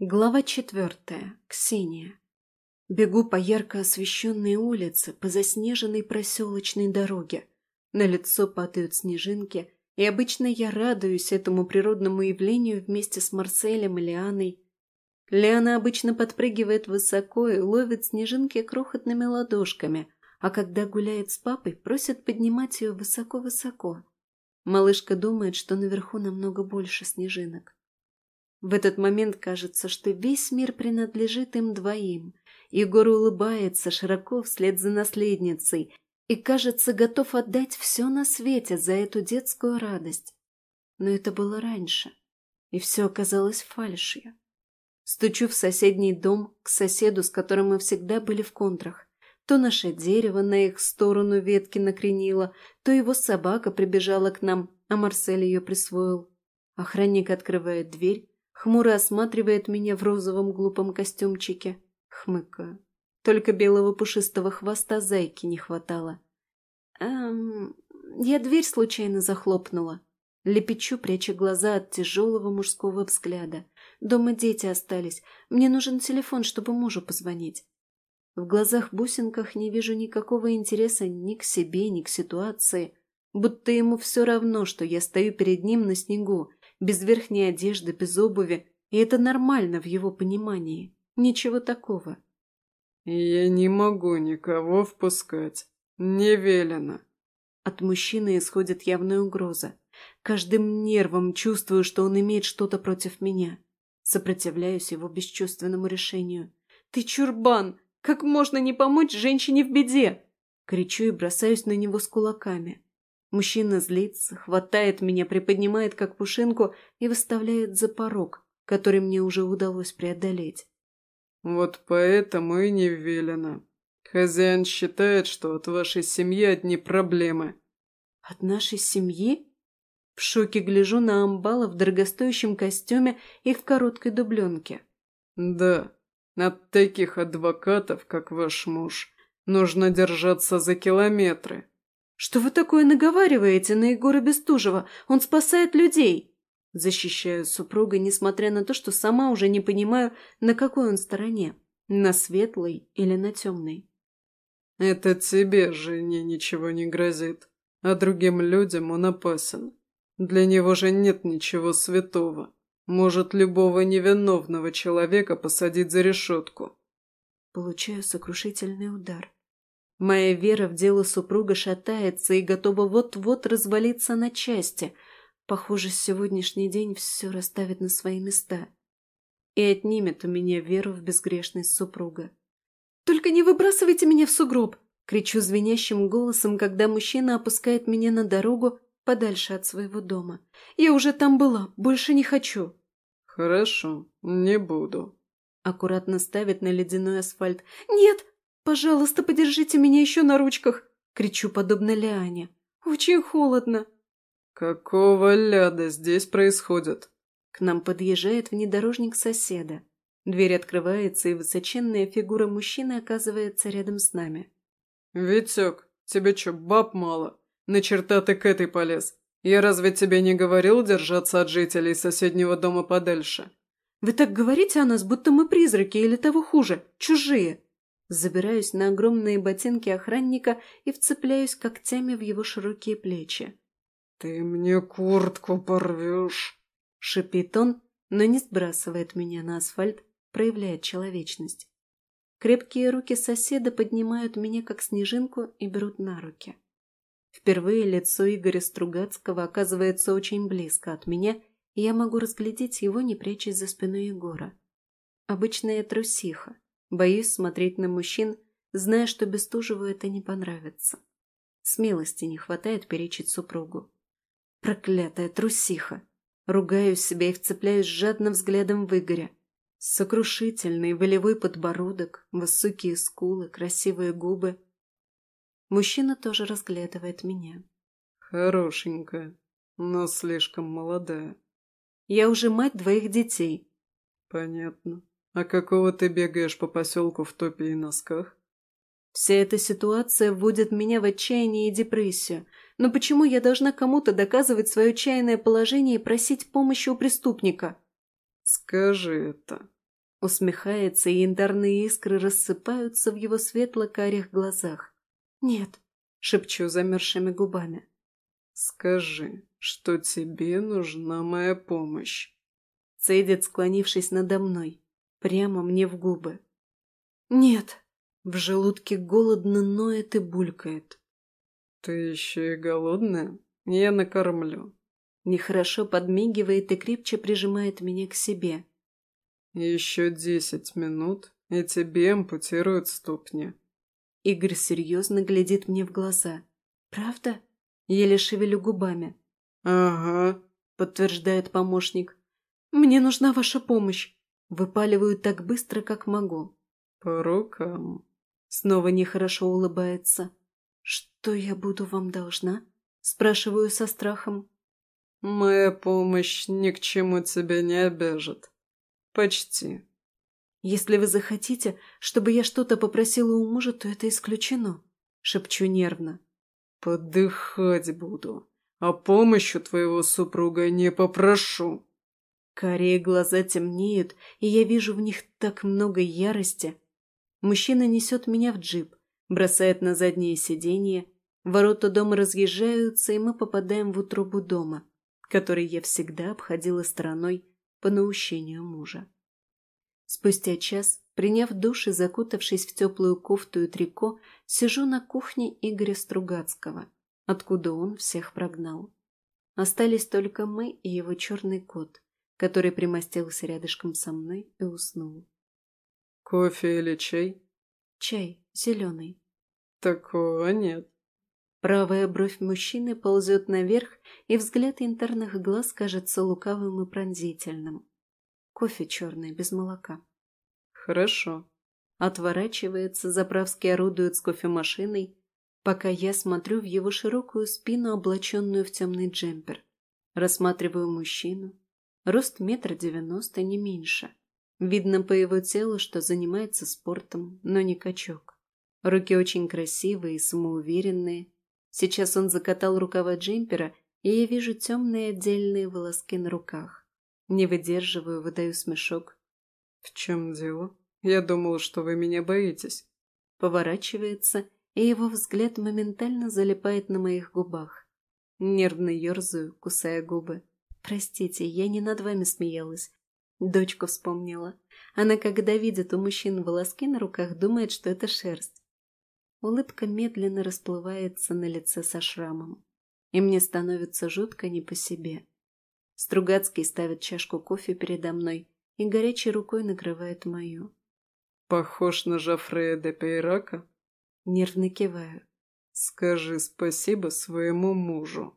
Глава четвертая. Ксения. Бегу по ярко освещенной улице, по заснеженной проселочной дороге. На лицо падают снежинки, и обычно я радуюсь этому природному явлению вместе с Марселем и Лианой. Лиана обычно подпрыгивает высоко и ловит снежинки крохотными ладошками, а когда гуляет с папой, просит поднимать ее высоко-высоко. Малышка думает, что наверху намного больше снежинок. В этот момент кажется, что весь мир принадлежит им двоим. Егор улыбается широко вслед за наследницей и, кажется, готов отдать все на свете за эту детскую радость. Но это было раньше, и все оказалось фальшью. Стучу в соседний дом к соседу, с которым мы всегда были в контрах. То наше дерево на их сторону ветки накренило, то его собака прибежала к нам, а Марсель ее присвоил. Охранник открывает дверь, Хмуро осматривает меня в розовом глупом костюмчике. Хмыкаю. Только белого пушистого хвоста зайки не хватало. Эм, я дверь случайно захлопнула. Лепечу, пряча глаза от тяжелого мужского взгляда. Дома дети остались. Мне нужен телефон, чтобы мужу позвонить. В глазах-бусинках не вижу никакого интереса ни к себе, ни к ситуации. Будто ему все равно, что я стою перед ним на снегу, без верхней одежды, без обуви, и это нормально в его понимании. Ничего такого. «Я не могу никого впускать. Не велено». От мужчины исходит явная угроза. Каждым нервом чувствую, что он имеет что-то против меня. Сопротивляюсь его бесчувственному решению. «Ты чурбан! Как можно не помочь женщине в беде?» Кричу и бросаюсь на него с кулаками. Мужчина злится, хватает меня, приподнимает как пушинку и выставляет за порог, который мне уже удалось преодолеть. «Вот поэтому и не велено. Хозяин считает, что от вашей семьи одни проблемы». «От нашей семьи?» В шоке гляжу на амбала в дорогостоящем костюме и в короткой дубленке. «Да, от таких адвокатов, как ваш муж, нужно держаться за километры». «Что вы такое наговариваете на Егора Бестужева? Он спасает людей!» Защищаю супруга, несмотря на то, что сама уже не понимаю, на какой он стороне. На светлой или на темной. «Это тебе, жене, ничего не грозит, а другим людям он опасен. Для него же нет ничего святого. Может любого невиновного человека посадить за решетку». Получаю сокрушительный удар. Моя вера в дело супруга шатается и готова вот-вот развалиться на части. Похоже, сегодняшний день все расставит на свои места. И отнимет у меня веру в безгрешность супруга. «Только не выбрасывайте меня в сугроб!» Кричу звенящим голосом, когда мужчина опускает меня на дорогу подальше от своего дома. «Я уже там была, больше не хочу!» «Хорошо, не буду», — аккуратно ставит на ледяной асфальт. «Нет, «Пожалуйста, подержите меня еще на ручках!» — кричу подобно Лиане. «Очень холодно!» «Какого ляда здесь происходит?» К нам подъезжает внедорожник соседа. Дверь открывается, и высоченная фигура мужчины оказывается рядом с нами. «Витек, тебе что, баб мало? На черта ты к этой полез. Я разве тебе не говорил держаться от жителей соседнего дома подальше?» «Вы так говорите о нас, будто мы призраки или того хуже, чужие!» Забираюсь на огромные ботинки охранника и вцепляюсь когтями в его широкие плечи. «Ты мне куртку порвешь!» — шипит он, но не сбрасывает меня на асфальт, проявляет человечность. Крепкие руки соседа поднимают меня как снежинку и берут на руки. Впервые лицо Игоря Стругацкого оказывается очень близко от меня, и я могу разглядеть его, не прячась за спиной Егора. Обычная трусиха, Боюсь смотреть на мужчин, зная, что Бестужеву это не понравится. Смелости не хватает перечить супругу. Проклятая трусиха! Ругаю себя и вцепляюсь жадным взглядом в Игоря. Сокрушительный волевой подбородок, высокие скулы, красивые губы. Мужчина тоже разглядывает меня. Хорошенькая, но слишком молодая. Я уже мать двоих детей. Понятно. «А какого ты бегаешь по поселку в топе и носках?» Вся эта ситуация вводит меня в отчаяние и депрессию. Но почему я должна кому-то доказывать свое отчаянное положение и просить помощи у преступника? «Скажи это. Усмехается, и янтарные искры рассыпаются в его светло-карих глазах. «Нет», — шепчу замерзшими губами. «Скажи, что тебе нужна моя помощь?» Цедит, склонившись надо мной, прямо мне в губы. «Нет», — в желудке голодно ноет и булькает. «Ты еще и голодная? Я накормлю». Нехорошо подмигивает и крепче прижимает меня к себе. «Еще десять минут, и тебе ампутируют ступни». Игорь серьезно глядит мне в глаза. «Правда?» Еле шевелю губами. «Ага», — подтверждает помощник. «Мне нужна ваша помощь!» Выпаливаю так быстро, как могу. «По рукам!» Снова нехорошо улыбается. «Что я буду вам должна?» Спрашиваю со страхом. «Моя помощь ни к чему тебя не обяжет. Почти». «Если вы захотите, чтобы я что-то попросила у мужа, то это исключено», — шепчу нервно. «Подыхать буду, а помощи твоего супруга не попрошу». Карие глаза темнеют, и я вижу в них так много ярости. Мужчина несет меня в джип, бросает на заднее сиденье. Ворота дома разъезжаются, и мы попадаем в утробу дома, который я всегда обходила стороной по наущению мужа. Спустя час, приняв душ и закутавшись в теплую кофту и трико, сижу на кухне Игоря Стругацкого, откуда он всех прогнал. Остались только мы и его черный кот который примостился рядышком со мной и уснул. «Кофе или чай?» «Чай, зеленый». «Такого нет». Правая бровь мужчины ползет наверх, и взгляд интерных глаз кажется лукавым и пронзительным. Кофе черный, без молока. «Хорошо». Отворачивается, заправский орудует с кофемашиной, пока я смотрю в его широкую спину, облаченную в темный джемпер. Рассматриваю мужчину, Рост метра девяносто, не меньше. Видно по его телу, что занимается спортом, но не качок. Руки очень красивые и самоуверенные. Сейчас он закатал рукава джемпера, и я вижу темные отдельные волоски на руках. Не выдерживаю, выдаю смешок. «В чем дело? Я думал, что вы меня боитесь». Поворачивается, и его взгляд моментально залипает на моих губах. Нервно ерзаю, кусая губы. Простите, я не над вами смеялась. Дочку вспомнила. Она, когда видит у мужчин волоски на руках, думает, что это шерсть. Улыбка медленно расплывается на лице со шрамом. И мне становится жутко не по себе. Стругацкий ставит чашку кофе передо мной и горячей рукой накрывает мою. «Похож на Жофрея де Пейрака?» Нервно киваю. «Скажи спасибо своему мужу».